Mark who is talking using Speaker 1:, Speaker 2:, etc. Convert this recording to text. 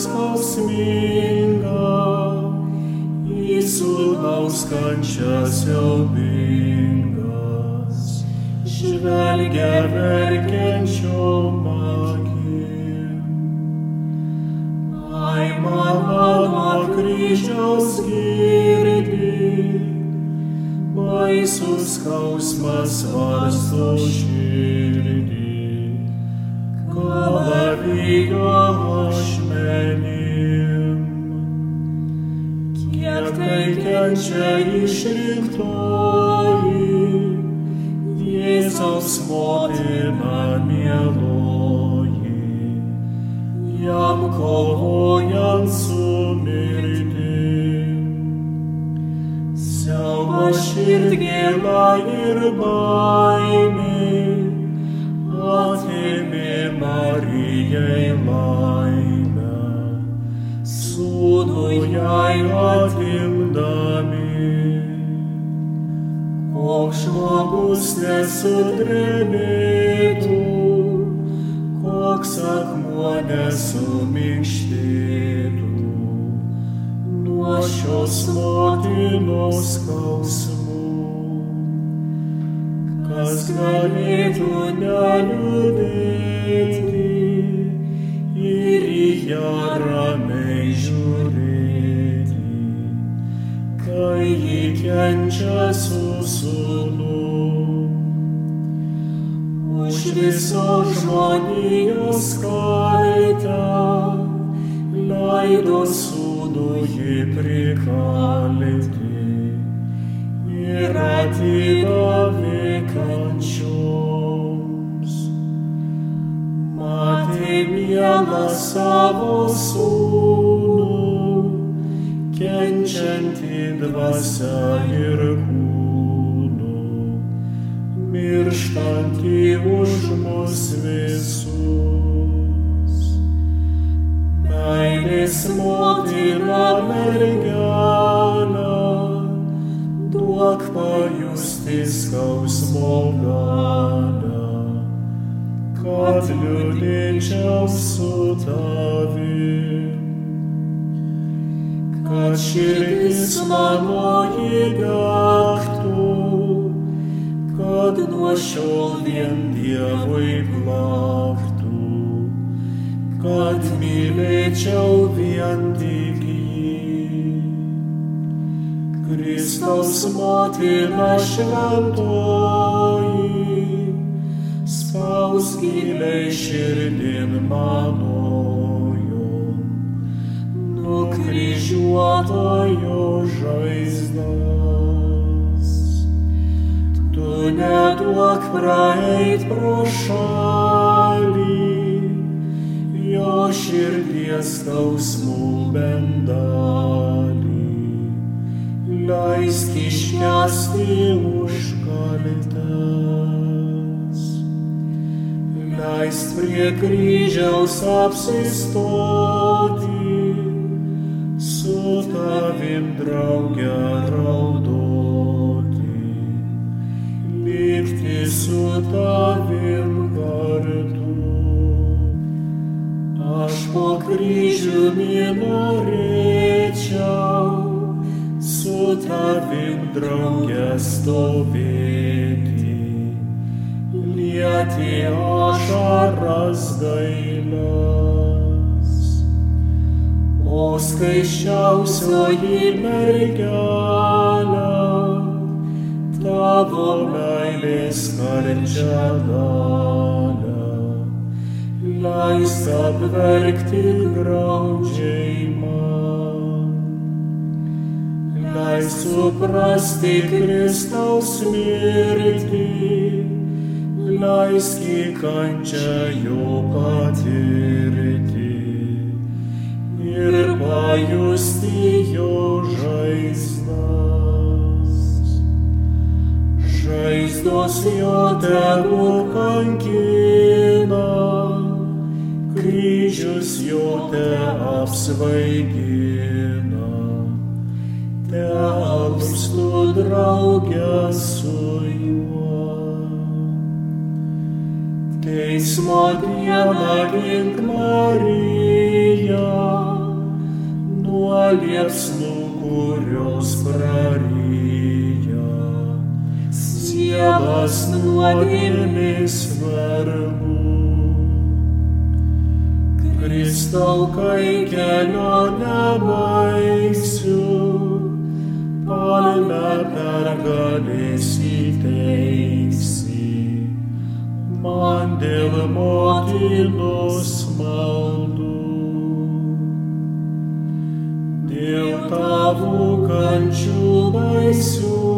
Speaker 1: skausminga, įsūnaus kančias siaubingas, žvelgia verkiančiom akim. Aiman mano kryžiaus girdi, baisus skausmas varsto širdį, kalavijo Ojcze i Шриктори, Jesam smotem ameloje, Jam kolvojan sumirite. Selva şirgela irbaime, Ateme Maria ilaime, Sudu yayla žmogus nesudrebėtų, koks akmuo nesuminkštėtų nuo šios motinos skausmų. Kas galėtų neliūdėti ir į ją kai ji kenčia su sūnu. Už viso žmonijos kaltę leido sūnų jį prikalti ir atidavė kančioms. Matė mielą savo sūnų, kenčiantį dvasę ir kūnų, mirštantį už mus visus. Meilės motina mergelė, Kad širdis mano įdegtų, kad nuo šiol vien Dievui plaktų kad mylėčiau vien tik jį. Kristaus motina šventoji, spaus giliai širdin manojo, neduok praeit pro šalį, jo širdies skausmų bendalį. Leisk iškesti už kaltes. Leisk prie kryžiaus apsistoti, su tavim drauge raudoti, su tavim kartu. Aš po kryžiumi norėčiau su tavim draugė stovėti, lieti ašaras gailas. O skaičiausioji mergelė, tavo meilės karčia dalė leis apverkti graudžiai man. Leis suprasti Kristaus mirtį, leisk į kančią jo patirti ir pajusti jo žaizdas. Žaizdos jo tegu kankina, kryžius jo te apsvaigina, te apstų draugę su juo. Teismo dieną gink Mariją, nuo liepsnų, kurios praryja, sielas nuodėmės verbų. Kristau, kai kelionę baigsiu, palme pergalės įteiksi, man dėl motinos maldų. Dėl tavo kančių baisiųjų,